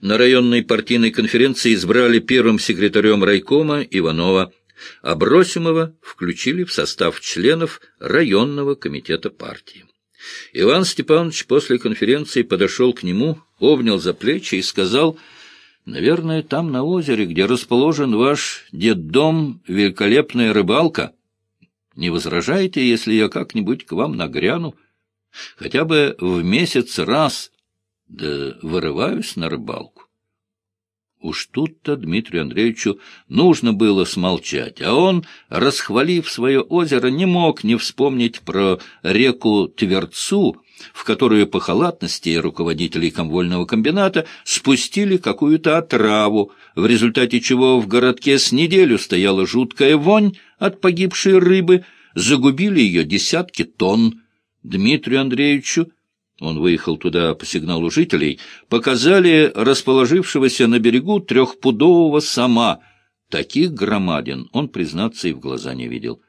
На районной партийной конференции избрали первым секретарем райкома Иванова, а Бросимова включили в состав членов районного комитета партии. Иван Степанович после конференции подошел к нему, обнял за плечи и сказал, «Наверное, там на озере, где расположен ваш детдом, великолепная рыбалка. Не возражаете, если я как-нибудь к вам нагряну? Хотя бы в месяц раз, да вырываюсь на рыбалку». Уж тут-то Дмитрию Андреевичу нужно было смолчать, а он, расхвалив свое озеро, не мог не вспомнить про реку Тверцу, в которую по халатности руководителей комвольного комбината спустили какую-то отраву, в результате чего в городке с неделю стояла жуткая вонь от погибшей рыбы, загубили ее десятки тонн. Дмитрию Андреевичу он выехал туда по сигналу жителей, показали расположившегося на берегу трехпудового сама. Таких громадин он, признаться, и в глаза не видел.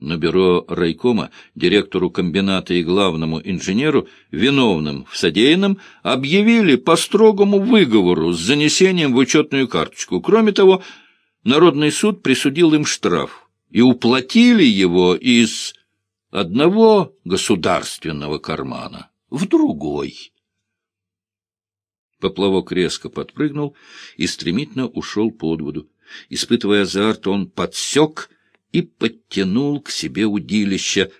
На бюро райкома, директору комбината и главному инженеру, виновным в содеянном, объявили по строгому выговору с занесением в учетную карточку. Кроме того, Народный суд присудил им штраф и уплатили его из одного государственного кармана в другой. Поплавок резко подпрыгнул и стремительно ушел под воду. Испытывая азарт, он подсек и подтянул к себе удилище.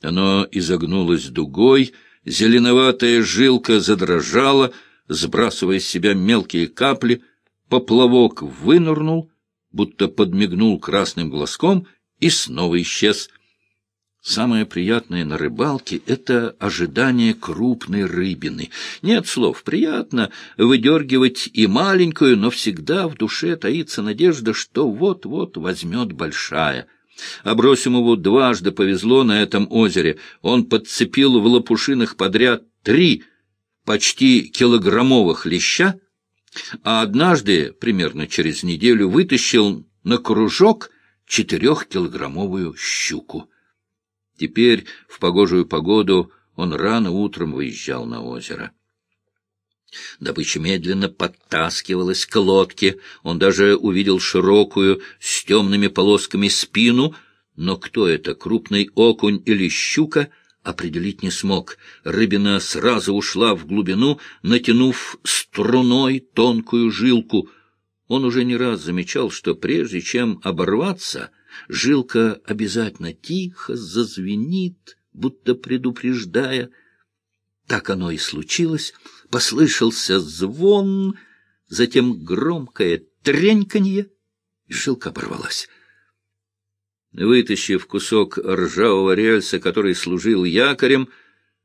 Оно изогнулось дугой, зеленоватая жилка задрожала, сбрасывая с себя мелкие капли. Поплавок вынырнул, будто подмигнул красным глазком и снова исчез — Самое приятное на рыбалке — это ожидание крупной рыбины. Нет слов, приятно выдергивать и маленькую, но всегда в душе таится надежда, что вот-вот возьмет большая. Абросимову дважды повезло на этом озере. Он подцепил в лопушинах подряд три почти килограммовых леща, а однажды, примерно через неделю, вытащил на кружок четырехкилограммовую щуку. Теперь, в погожую погоду, он рано утром выезжал на озеро. Добыча медленно подтаскивалась к лодке. Он даже увидел широкую, с темными полосками спину. Но кто это, крупный окунь или щука, определить не смог. Рыбина сразу ушла в глубину, натянув струной тонкую жилку. Он уже не раз замечал, что прежде чем оборваться — Жилка обязательно тихо зазвенит, будто предупреждая. Так оно и случилось. Послышался звон, затем громкое треньканье, и жилка оборвалась. Вытащив кусок ржавого рельса, который служил якорем,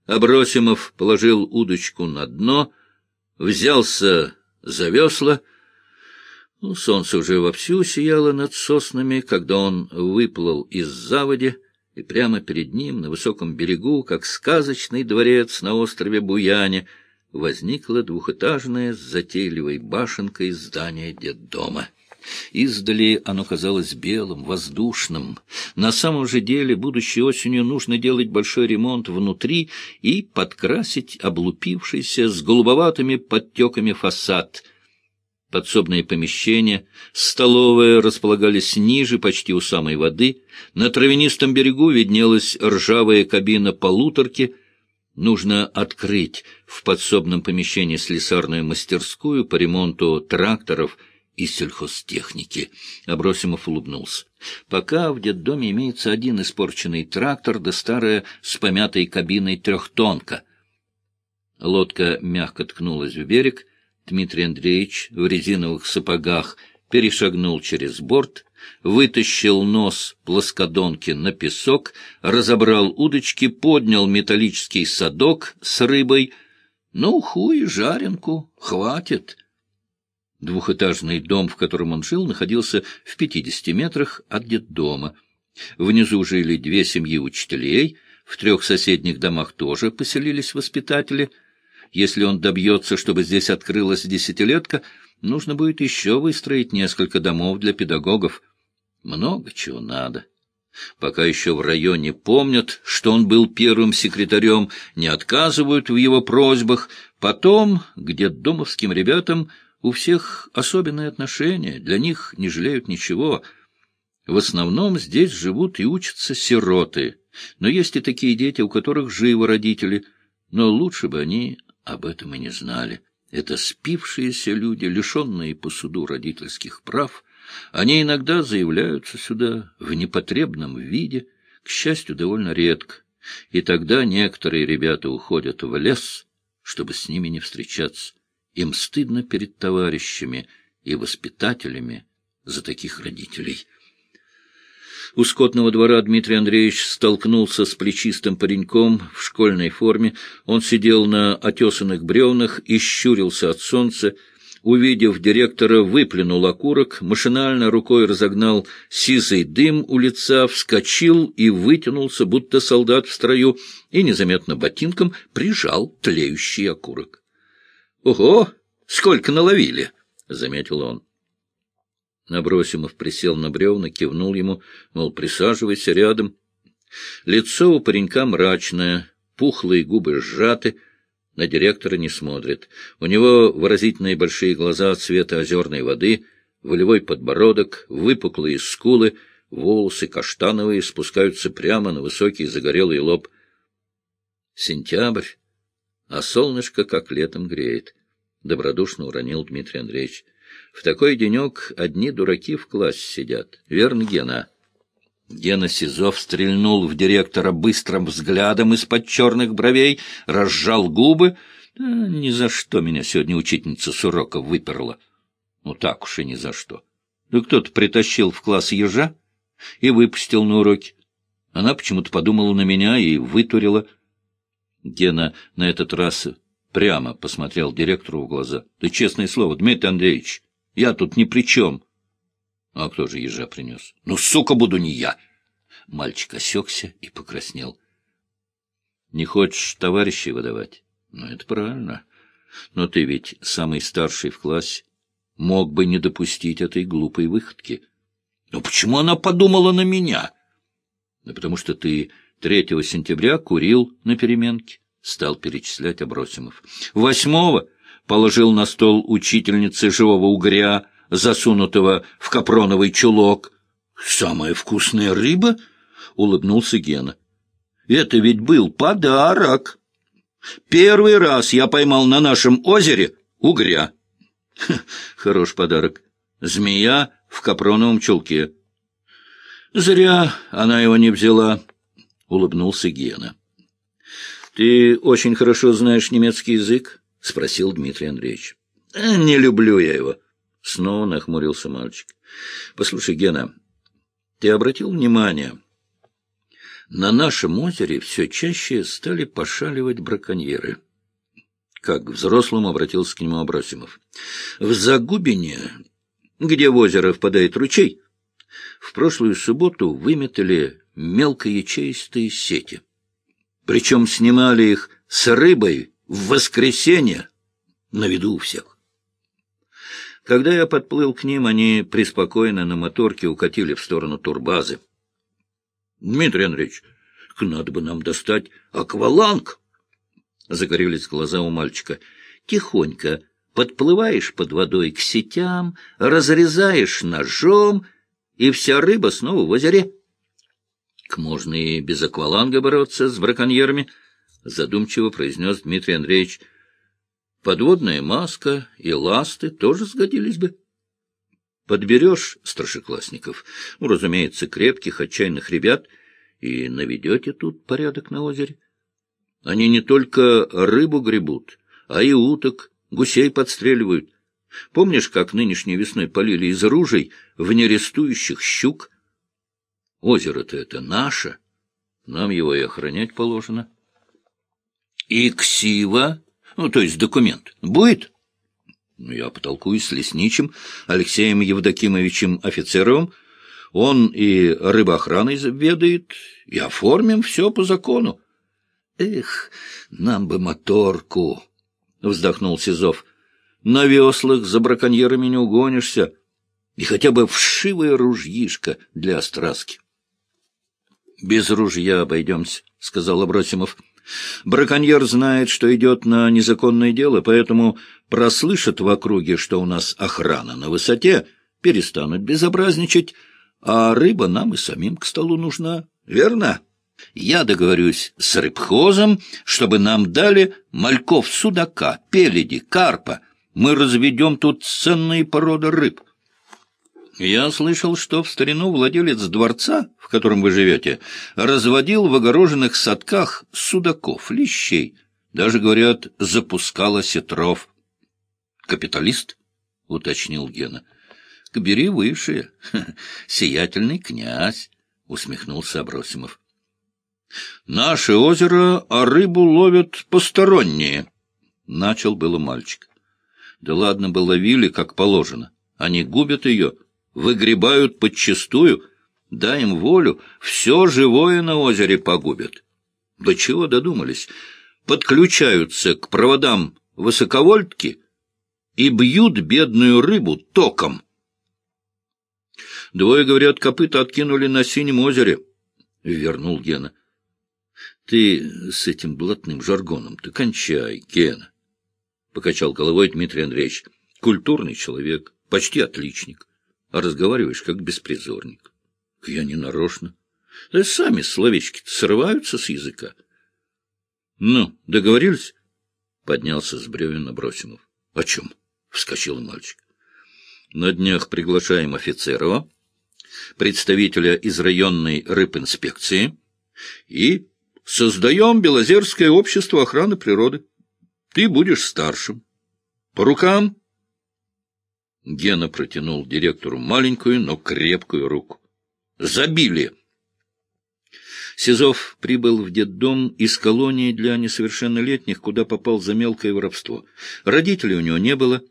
Абросимов положил удочку на дно, взялся за весла — солнце уже вовсю сияло над соснами, когда он выплыл из заводи, и прямо перед ним, на высоком берегу, как сказочный дворец на острове Буяне, возникло двухэтажное с затейливой башенкой здание детдома. Издали оно казалось белым, воздушным. На самом же деле, будущей осенью нужно делать большой ремонт внутри и подкрасить облупившийся с голубоватыми подтеками фасад — Подсобные помещения, столовая располагались ниже, почти у самой воды. На травянистом берегу виднелась ржавая кабина полуторки. Нужно открыть в подсобном помещении слесарную мастерскую по ремонту тракторов и сельхозтехники. Абросимов улыбнулся. Пока в детдоме имеется один испорченный трактор, да старая с помятой кабиной трехтонка. Лодка мягко ткнулась в берег — Дмитрий Андреевич в резиновых сапогах перешагнул через борт, вытащил нос плоскодонки на песок, разобрал удочки, поднял металлический садок с рыбой. Ну, хуй, жаренку, хватит. Двухэтажный дом, в котором он жил, находился в пятидесяти метрах от детдома. Внизу жили две семьи учителей, в трех соседних домах тоже поселились воспитатели — если он добьется, чтобы здесь открылась десятилетка, нужно будет еще выстроить несколько домов для педагогов. Много чего надо. Пока еще в районе помнят, что он был первым секретарем, не отказывают в его просьбах. Потом, где домовским ребятам у всех особенные отношения, для них не жалеют ничего. В основном здесь живут и учатся сироты. Но есть и такие дети, у которых живы родители, но лучше бы они об этом и не знали. Это спившиеся люди, лишенные по суду родительских прав. Они иногда заявляются сюда в непотребном виде, к счастью, довольно редко. И тогда некоторые ребята уходят в лес, чтобы с ними не встречаться. Им стыдно перед товарищами и воспитателями за таких родителей. У скотного двора Дмитрий Андреевич столкнулся с плечистым пареньком в школьной форме. Он сидел на отесанных бревнах и щурился от солнца. Увидев директора, выплюнул окурок, машинально рукой разогнал сизый дым у лица, вскочил и вытянулся, будто солдат в строю, и незаметно ботинком прижал тлеющий окурок. — Ого! Сколько наловили! — заметил он. Набросимов присел на бревна, кивнул ему, мол, присаживайся рядом. Лицо у паренька мрачное, пухлые губы сжаты, на директора не смотрит. У него выразительные большие глаза цвета озерной воды, волевой подбородок, выпуклые скулы, волосы каштановые спускаются прямо на высокий загорелый лоб. Сентябрь, а солнышко как летом греет, — добродушно уронил Дмитрий Андреевич. В такой денек одни дураки в классе сидят. Верно, Гена? Гена Сизов стрельнул в директора быстрым взглядом из-под черных бровей, разжал губы. Да, ни за что меня сегодня учительница с урока выперла. Ну, так уж и ни за что. Да кто-то притащил в класс ежа и выпустил на уроки. Она почему-то подумала на меня и вытурила. Гена на этот раз прямо посмотрел директору в глаза. — Ты честное слово, Дмитрий Андреевич, я тут ни при чем. А кто же ежа принес? Ну, сука, буду не я. Мальчик осекся и покраснел. Не хочешь товарищей выдавать? Ну, это правильно. Но ты ведь самый старший в классе. Мог бы не допустить этой глупой выходки. Но почему она подумала на меня? Да потому что ты 3 сентября курил на переменке, стал перечислять Абросимов. Восьмого положил на стол учительницы живого угря, засунутого в капроновый чулок. — Самая вкусная рыба? — улыбнулся Гена. — Это ведь был подарок. Первый раз я поймал на нашем озере угря. — Хорош подарок. Змея в капроновом чулке. — Зря она его не взяла, — улыбнулся Гена. — Ты очень хорошо знаешь немецкий язык? — спросил Дмитрий Андреевич. «Э, — Не люблю я его. Снова нахмурился мальчик. — Послушай, Гена, ты обратил внимание, на нашем озере все чаще стали пошаливать браконьеры. Как к взрослому обратился к нему Абросимов. В Загубине, где в озеро впадает ручей, в прошлую субботу выметали мелкоячеистые сети. Причем снимали их с рыбой в воскресенье на виду у всех. Когда я подплыл к ним, они преспокойно на моторке укатили в сторону турбазы. — Дмитрий Андреевич, надо бы нам достать акваланг! — загорелись глаза у мальчика. — Тихонько подплываешь под водой к сетям, разрезаешь ножом, и вся рыба снова в озере. Можно и без акваланга бороться с браконьерами — задумчиво произнес Дмитрий Андреевич. Подводная маска и ласты тоже сгодились бы. Подберешь старшеклассников, ну, разумеется, крепких, отчаянных ребят, и наведете тут порядок на озере. Они не только рыбу гребут, а и уток, гусей подстреливают. Помнишь, как нынешней весной полили из ружей в нерестующих щук? Озеро-то это наше, нам его и охранять положено. И ксива, ну, то есть документ, будет? Ну, я потолкуюсь с лесничим Алексеем Евдокимовичем Офицеровым. Он и рыбоохраной ведает, и оформим все по закону. Эх, нам бы моторку, — вздохнул Сизов. На веслах за браконьерами не угонишься. И хотя бы вшивое ружьишко для остраски. — Без ружья обойдемся, — сказал Абросимов. — Браконьер знает, что идет на незаконное дело, поэтому прослышат в округе, что у нас охрана на высоте, перестанут безобразничать, а рыба нам и самим к столу нужна. Верно? Я договорюсь с рыбхозом, чтобы нам дали мальков судака, пеледи, карпа. Мы разведем тут ценные породы рыб. Я слышал, что в старину владелец дворца, в котором вы живете, разводил в огороженных садках судаков, лещей. Даже, говорят, запускал осетров. «Капиталист?» — уточнил Гена. «Бери выше. Сиятельный князь», — усмехнулся Абросимов. «Наше озеро, а рыбу ловят посторонние», — начал было мальчик. «Да ладно бы ловили, как положено. Они губят ее, выгребают подчистую. Дай им волю, все живое на озере погубят. До чего додумались? Подключаются к проводам высоковольтки и бьют бедную рыбу током». Двое, говорят, копыта откинули на синем озере, — вернул Гена. — Ты с этим блатным жаргоном ты кончай, Гена, — покачал головой Дмитрий Андреевич. — Культурный человек, почти отличник, а разговариваешь как беспризорник. — Я не нарочно. Да сами словечки срываются с языка. — Ну, договорились? — поднялся с бревен Абросимов. — О чем? — вскочил мальчик. — На днях приглашаем Офицерова представителя из районной рыбинспекции и создаем Белозерское общество охраны природы. Ты будешь старшим. По рукам. Гена протянул директору маленькую, но крепкую руку. Забили! Сизов прибыл в детдом из колонии для несовершеннолетних, куда попал за мелкое воровство. Родителей у него не было.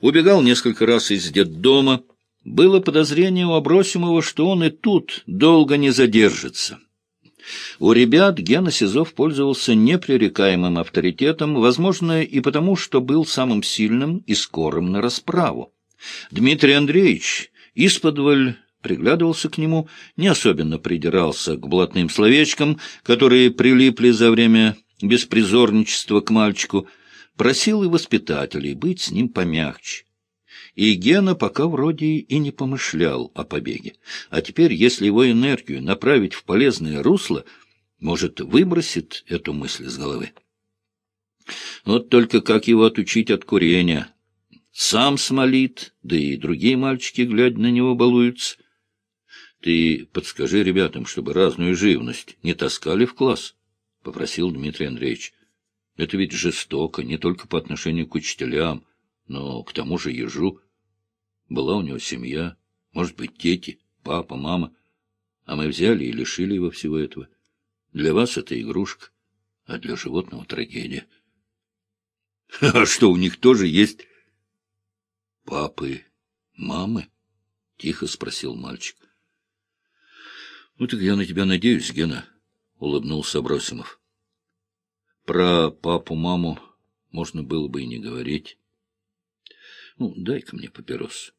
Убегал несколько раз из детдома, было подозрение у Абросимова, что он и тут долго не задержится. У ребят Гена Сизов пользовался непререкаемым авторитетом, возможно, и потому, что был самым сильным и скорым на расправу. Дмитрий Андреевич исподволь приглядывался к нему, не особенно придирался к блатным словечкам, которые прилипли за время беспризорничества к мальчику, просил и воспитателей быть с ним помягче и Гена пока вроде и не помышлял о побеге. А теперь, если его энергию направить в полезное русло, может, выбросит эту мысль с головы. Вот только как его отучить от курения? Сам смолит, да и другие мальчики, глядя на него, балуются. Ты подскажи ребятам, чтобы разную живность не таскали в класс, — попросил Дмитрий Андреевич. Это ведь жестоко, не только по отношению к учителям, но к тому же ежу. Была у него семья, может быть, дети, папа, мама. А мы взяли и лишили его всего этого. Для вас это игрушка, а для животного трагедия. — А что, у них тоже есть папы, мамы? — тихо спросил мальчик. — Ну так я на тебя надеюсь, Гена, — улыбнулся Абросимов. Про папу-маму можно было бы и не говорить. Ну, дай-ка мне папирос.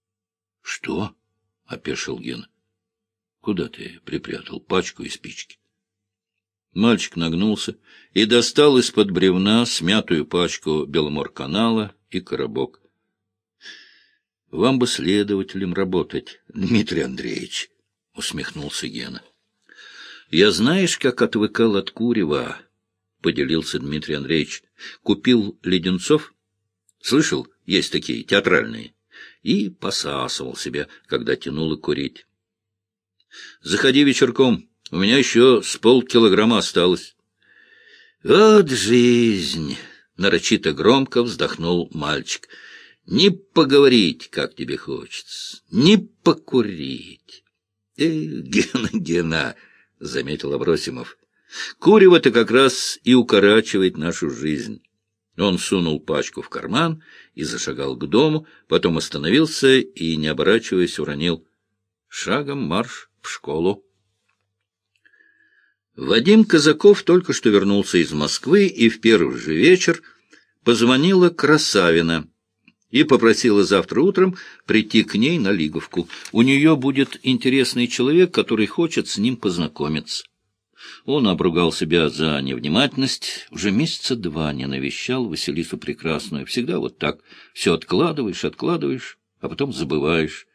— Что? — опешил Ген. — Куда ты припрятал пачку и спички? Мальчик нагнулся и достал из-под бревна смятую пачку Беломор-канала и коробок. — Вам бы следователем работать, Дмитрий Андреевич, — усмехнулся Гена. — Я знаешь, как отвыкал от курева, — поделился Дмитрий Андреевич. — Купил леденцов. Слышал, есть такие театральные и посасывал себя, когда тянуло курить. — Заходи вечерком, у меня еще с полкилограмма осталось. — Вот жизнь! — нарочито громко вздохнул мальчик. — Не поговорить, как тебе хочется, не покурить. — Э, Гена, Гена, — заметил Абросимов, — курево-то как раз и укорачивает нашу жизнь. Он сунул пачку в карман и зашагал к дому, потом остановился и, не оборачиваясь, уронил. Шагом марш в школу. Вадим Казаков только что вернулся из Москвы и в первый же вечер позвонила Красавина и попросила завтра утром прийти к ней на Лиговку. У нее будет интересный человек, который хочет с ним познакомиться. Он обругал себя за невнимательность, уже месяца два не навещал Василису Прекрасную. Всегда вот так, все откладываешь, откладываешь, а потом забываешь.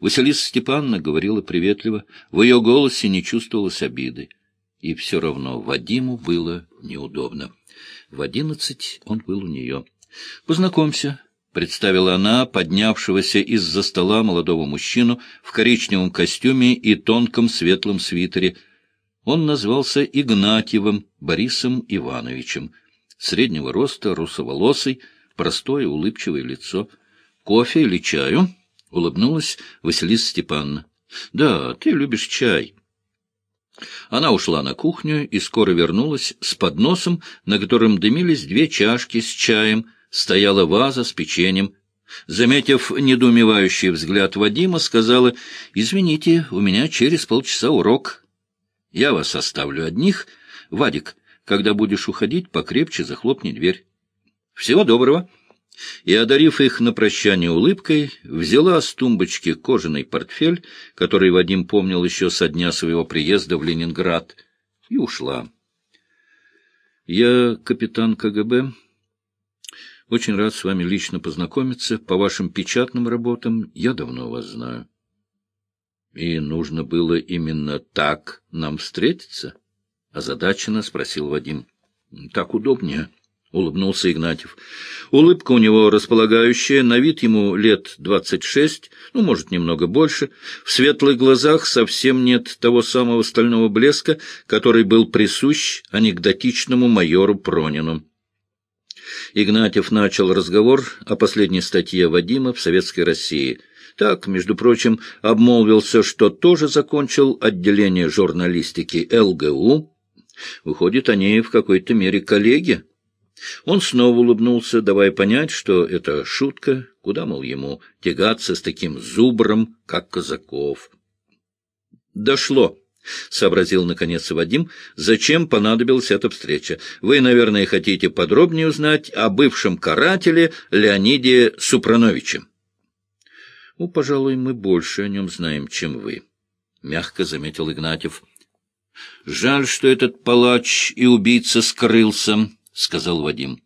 Василиса Степановна говорила приветливо, в ее голосе не чувствовалось обиды. И все равно Вадиму было неудобно. В одиннадцать он был у нее. «Познакомься», — представила она поднявшегося из-за стола молодого мужчину в коричневом костюме и тонком светлом свитере. Он назвался Игнатьевым Борисом Ивановичем. Среднего роста, русоволосый, простое улыбчивое лицо. «Кофе или чаю?» — улыбнулась Василиса Степановна. — Да, ты любишь чай. Она ушла на кухню и скоро вернулась с подносом, на котором дымились две чашки с чаем, стояла ваза с печеньем. Заметив недоумевающий взгляд Вадима, сказала, — Извините, у меня через полчаса урок. Я вас оставлю одних. Вадик, когда будешь уходить, покрепче захлопни дверь. Всего доброго и, одарив их на прощание улыбкой, взяла с тумбочки кожаный портфель, который Вадим помнил еще со дня своего приезда в Ленинград, и ушла. «Я капитан КГБ. Очень рад с вами лично познакомиться. По вашим печатным работам я давно вас знаю». «И нужно было именно так нам встретиться?» — озадаченно спросил Вадим. «Так удобнее». — улыбнулся Игнатьев. Улыбка у него располагающая, на вид ему лет двадцать шесть, ну, может, немного больше. В светлых глазах совсем нет того самого стального блеска, который был присущ анекдотичному майору Пронину. Игнатьев начал разговор о последней статье Вадима в «Советской России». Так, между прочим, обмолвился, что тоже закончил отделение журналистики ЛГУ. Выходит, они в какой-то мере коллеги. Он снова улыбнулся, давая понять, что это шутка, куда, мол, ему тягаться с таким зубром, как Казаков. «Дошло», — сообразил наконец Вадим, — «зачем понадобилась эта встреча? Вы, наверное, хотите подробнее узнать о бывшем карателе Леониде Супрановиче». «Ну, пожалуй, мы больше о нем знаем, чем вы», — мягко заметил Игнатьев. «Жаль, что этот палач и убийца скрылся». — сказал Вадим.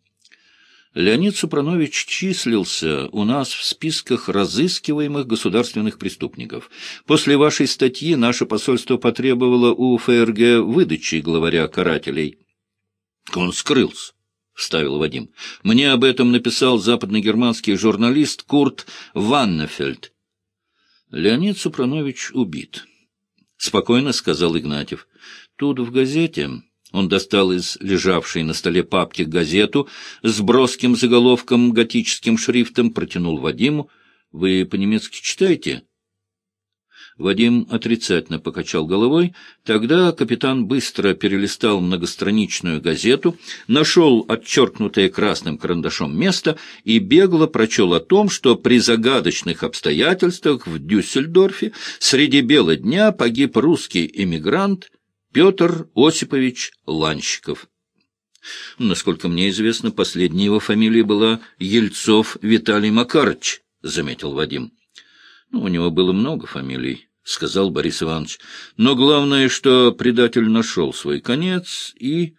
Леонид Супранович числился у нас в списках разыскиваемых государственных преступников. После вашей статьи наше посольство потребовало у ФРГ выдачи главаря карателей. — Он скрылся, — вставил Вадим. — Мне об этом написал западногерманский журналист Курт Ваннефельд. — Леонид Супранович убит, — спокойно сказал Игнатьев. — Тут в газете... Он достал из лежавшей на столе папки газету с броским заголовком готическим шрифтом, протянул Вадиму. «Вы по-немецки читаете?» Вадим отрицательно покачал головой. Тогда капитан быстро перелистал многостраничную газету, нашел отчеркнутое красным карандашом место и бегло прочел о том, что при загадочных обстоятельствах в Дюссельдорфе среди бела дня погиб русский эмигрант Петр Осипович Ланщиков. Насколько мне известно, последняя его фамилия была Ельцов Виталий Макарыч, — заметил Вадим. Ну, у него было много фамилий, — сказал Борис Иванович. Но главное, что предатель нашел свой конец, и...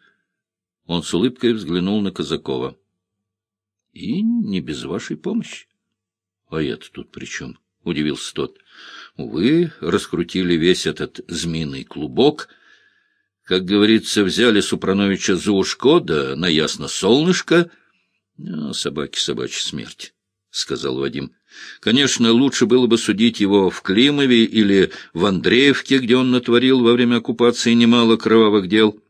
Он с улыбкой взглянул на Казакова. — И не без вашей помощи. — А это тут при чем? — удивился тот. — Вы раскрутили весь этот змеиный клубок — как говорится, взяли Супрановича за ушко, да на ясно солнышко. А, собаки собачья смерть, — сказал Вадим. Конечно, лучше было бы судить его в Климове или в Андреевке, где он натворил во время оккупации немало кровавых дел.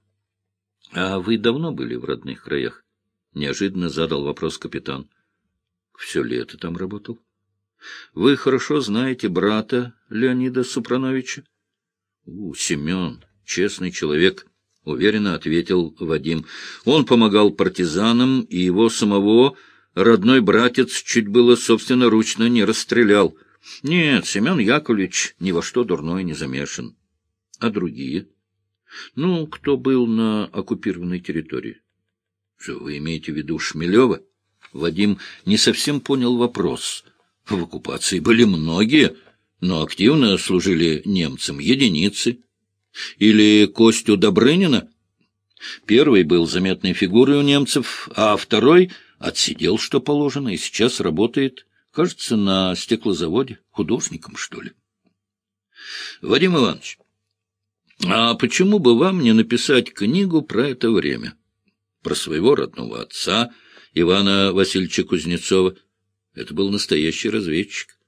— А вы давно были в родных краях? — неожиданно задал вопрос капитан. — Все лето там работал. — Вы хорошо знаете брата Леонида Супрановича? — У, Семен, честный человек, — уверенно ответил Вадим. Он помогал партизанам, и его самого родной братец чуть было собственноручно не расстрелял. Нет, Семен Яковлевич ни во что дурное не замешан. А другие? Ну, кто был на оккупированной территории? Что вы имеете в виду Шмелева? Вадим не совсем понял вопрос. В оккупации были многие, но активно служили немцам единицы. Или Костю Добрынина? Первый был заметной фигурой у немцев, а второй отсидел, что положено, и сейчас работает, кажется, на стеклозаводе, художником, что ли. Вадим Иванович, а почему бы вам не написать книгу про это время? Про своего родного отца, Ивана Васильевича Кузнецова. Это был настоящий разведчик.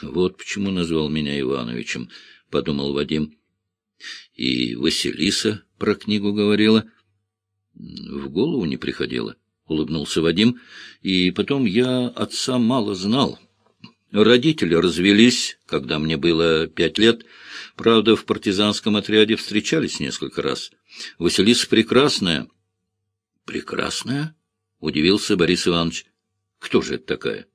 Вот почему назвал меня Ивановичем, — подумал Вадим. И Василиса про книгу говорила. В голову не приходило, — улыбнулся Вадим. И потом я отца мало знал. Родители развелись, когда мне было пять лет. Правда, в партизанском отряде встречались несколько раз. Василиса прекрасная. — Прекрасная? — удивился Борис Иванович. — Кто же это такая?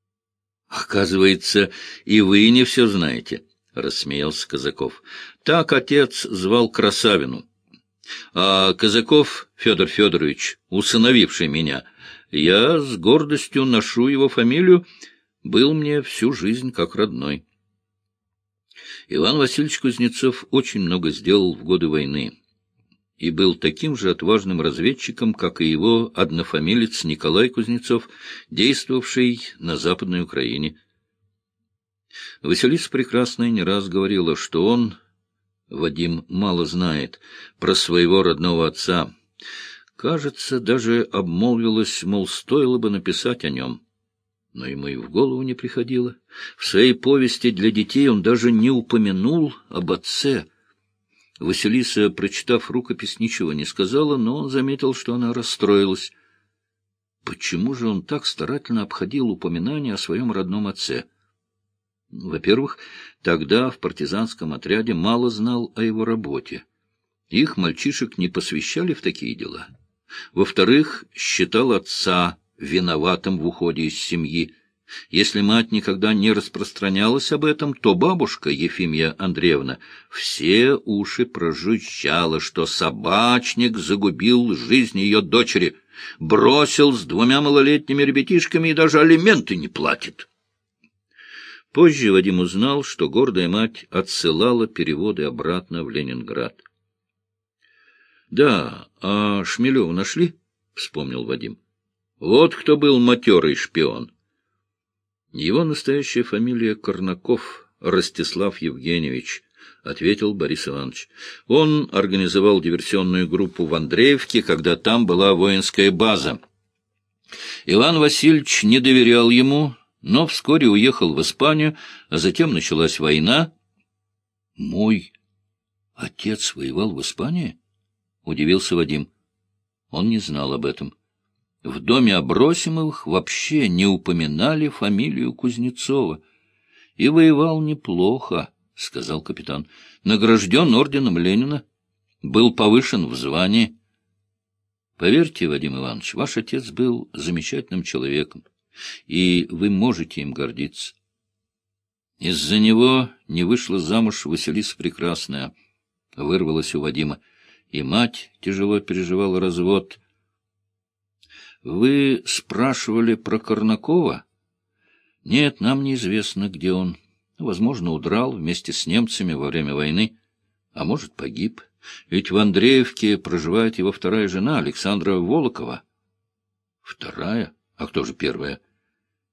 — Оказывается, и вы не все знаете, — рассмеялся Казаков. — Так отец звал Красавину. А Казаков Федор Федорович, усыновивший меня, я с гордостью ношу его фамилию, был мне всю жизнь как родной. Иван Васильевич Кузнецов очень много сделал в годы войны и был таким же отважным разведчиком, как и его однофамилец Николай Кузнецов, действовавший на Западной Украине. Василиса Прекрасная не раз говорила, что он, Вадим, мало знает про своего родного отца. Кажется, даже обмолвилась, мол, стоило бы написать о нем. Но ему и в голову не приходило. В своей повести для детей он даже не упомянул об отце — Василиса, прочитав рукопись, ничего не сказала, но он заметил, что она расстроилась. Почему же он так старательно обходил упоминания о своем родном отце? Во-первых, тогда в партизанском отряде мало знал о его работе. Их мальчишек не посвящали в такие дела. Во-вторых, считал отца виноватым в уходе из семьи. Если мать никогда не распространялась об этом, то бабушка Ефимия Андреевна все уши прожужжала, что собачник загубил жизнь ее дочери, бросил с двумя малолетними ребятишками и даже алименты не платит. Позже Вадим узнал, что гордая мать отсылала переводы обратно в Ленинград. — Да, а Шмелева нашли? — вспомнил Вадим. — Вот кто был матерый шпион. — его настоящая фамилия Корнаков, Ростислав Евгеньевич, — ответил Борис Иванович. Он организовал диверсионную группу в Андреевке, когда там была воинская база. Иван Васильевич не доверял ему, но вскоре уехал в Испанию, а затем началась война. — Мой отец воевал в Испании? — удивился Вадим. Он не знал об этом. — в доме Абросимовых вообще не упоминали фамилию Кузнецова. И воевал неплохо, — сказал капитан. Награжден орденом Ленина, был повышен в звании. Поверьте, Вадим Иванович, ваш отец был замечательным человеком, и вы можете им гордиться. Из-за него не вышла замуж Василиса Прекрасная, — вырвалась у Вадима, и мать тяжело переживала развод — вы спрашивали про Корнакова? Нет, нам неизвестно, где он. Возможно, удрал вместе с немцами во время войны, а может, погиб. Ведь в Андреевке проживает его вторая жена, Александра Волокова. Вторая? А кто же первая?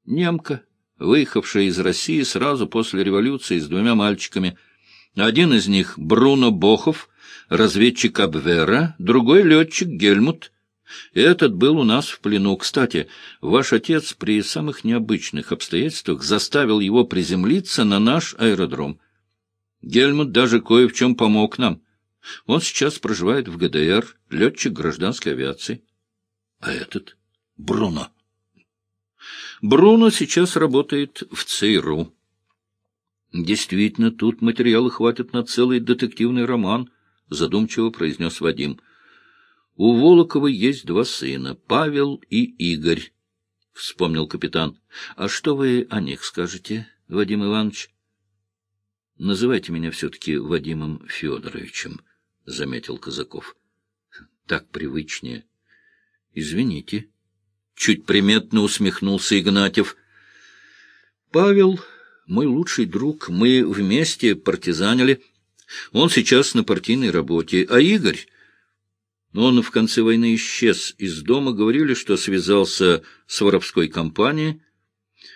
Немка, выехавшая из России сразу после революции с двумя мальчиками. Один из них — Бруно Бохов, разведчик Абвера, другой — летчик Гельмут — этот был у нас в плену. Кстати, ваш отец при самых необычных обстоятельствах заставил его приземлиться на наш аэродром. Гельмут даже кое в чем помог нам. Он сейчас проживает в ГДР, летчик гражданской авиации. А этот? Бруно. Бруно сейчас работает в ЦРУ. Действительно, тут материала хватит на целый детективный роман, задумчиво произнес Вадим. — у Волокова есть два сына, Павел и Игорь, — вспомнил капитан. — А что вы о них скажете, Вадим Иванович? — Называйте меня все-таки Вадимом Федоровичем, — заметил Казаков. — Так привычнее. — Извините, — чуть приметно усмехнулся Игнатьев. «Павел, мой лучший друг, мы вместе партизанили. Он сейчас на партийной работе, а Игорь...» Он в конце войны исчез из дома, говорили, что связался с воровской компанией.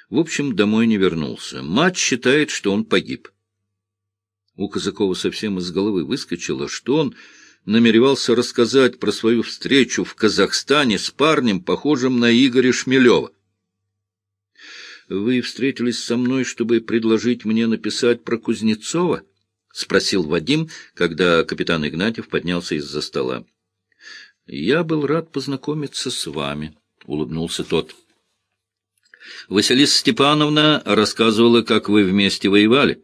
В общем, домой не вернулся. Мать считает, что он погиб. У Казакова совсем из головы выскочило, что он намеревался рассказать про свою встречу в Казахстане с парнем, похожим на Игоря Шмелева. «Вы встретились со мной, чтобы предложить мне написать про Кузнецова?» — спросил Вадим, когда капитан Игнатьев поднялся из-за стола. «Я был рад познакомиться с вами», — улыбнулся тот. «Василиса Степановна рассказывала, как вы вместе воевали».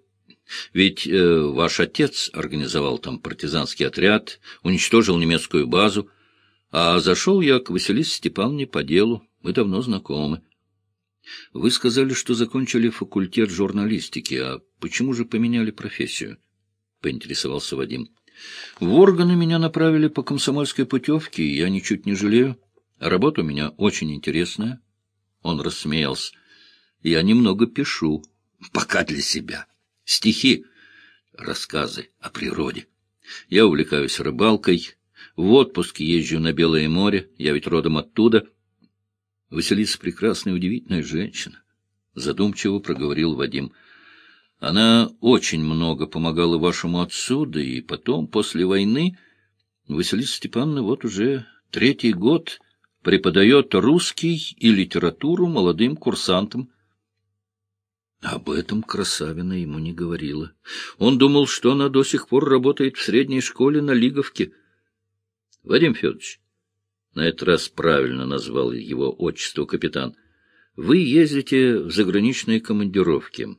Ведь э, ваш отец организовал там партизанский отряд, уничтожил немецкую базу, а зашел я к Василисе Степановне по делу, мы давно знакомы. Вы сказали, что закончили факультет журналистики, а почему же поменяли профессию? — поинтересовался Вадим. — В органы меня направили по комсомольской путевке, и я ничуть не жалею. Работа у меня очень интересная. Он рассмеялся. — Я немного пишу, пока для себя. — стихи, рассказы о природе. Я увлекаюсь рыбалкой, в отпуск езжу на Белое море, я ведь родом оттуда. Василиса прекрасная, удивительная женщина, — задумчиво проговорил Вадим. Она очень много помогала вашему отцу, да и потом, после войны, Василиса Степановна вот уже третий год преподает русский и литературу молодым курсантам. Об этом Красавина ему не говорила. Он думал, что она до сих пор работает в средней школе на Лиговке. — Вадим Федорович, на этот раз правильно назвал его отчество капитан, — вы ездите в заграничные командировки.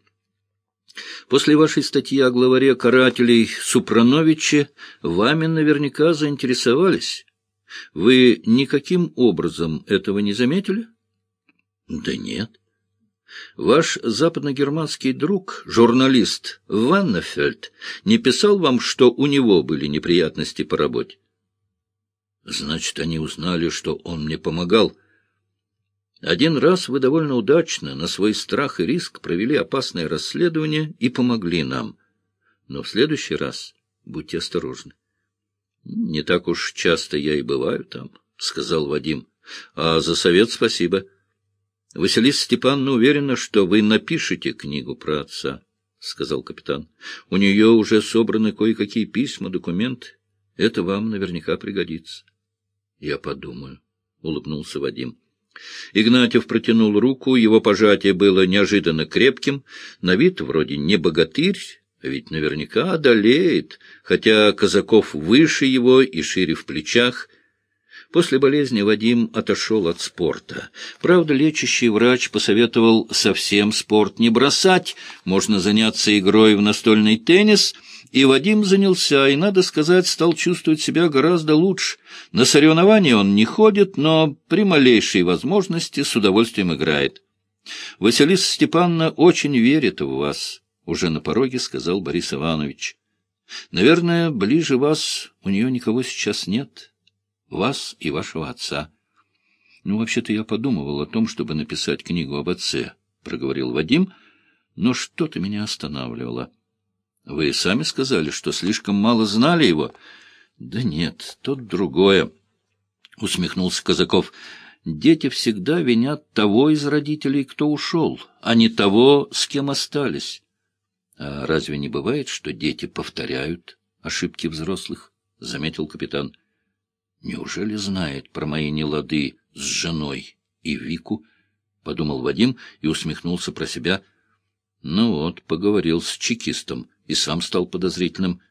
После вашей статьи о главаре карателей Супрановиче вами наверняка заинтересовались. Вы никаким образом этого не заметили? — Да нет. — Ваш западногерманский друг, журналист Ваннефельд, не писал вам, что у него были неприятности по работе? Значит, они узнали, что он мне помогал. Один раз вы довольно удачно, на свой страх и риск, провели опасное расследование и помогли нам. Но в следующий раз будьте осторожны. — Не так уж часто я и бываю там, — сказал Вадим. — А за совет спасибо. — Василиса Степановна уверена, что вы напишете книгу про отца, — сказал капитан. — У нее уже собраны кое-какие письма, документы. Это вам наверняка пригодится. — Я подумаю, — улыбнулся Вадим. Игнатьев протянул руку, его пожатие было неожиданно крепким, на вид вроде не богатырь, а ведь наверняка одолеет, хотя Казаков выше его и шире в плечах — После болезни Вадим отошел от спорта. Правда, лечащий врач посоветовал совсем спорт не бросать, можно заняться игрой в настольный теннис, и Вадим занялся, и, надо сказать, стал чувствовать себя гораздо лучше. На соревнования он не ходит, но при малейшей возможности с удовольствием играет. «Василиса Степановна очень верит в вас», — уже на пороге сказал Борис Иванович. «Наверное, ближе вас у нее никого сейчас нет» вас и вашего отца. — Ну, вообще-то я подумывал о том, чтобы написать книгу об отце, — проговорил Вадим, — но что-то меня останавливало. — Вы сами сказали, что слишком мало знали его. — Да нет, тут другое, — усмехнулся Казаков. — Дети всегда винят того из родителей, кто ушел, а не того, с кем остались. А разве не бывает, что дети повторяют ошибки взрослых? — заметил капитан. — Неужели знает про мои нелады с женой и Вику? — подумал Вадим и усмехнулся про себя. Ну вот, поговорил с чекистом и сам стал подозрительным.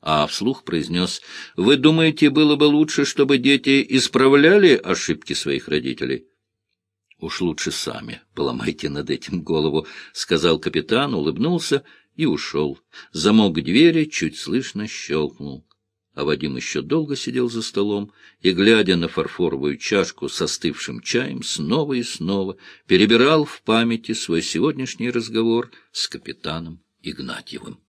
А вслух произнес, — Вы думаете, было бы лучше, чтобы дети исправляли ошибки своих родителей? — Уж лучше сами поломайте над этим голову, — сказал капитан, улыбнулся и ушел. Замок двери чуть слышно щелкнул. А Вадим еще долго сидел за столом и, глядя на фарфоровую чашку с остывшим чаем, снова и снова перебирал в памяти свой сегодняшний разговор с капитаном Игнатьевым.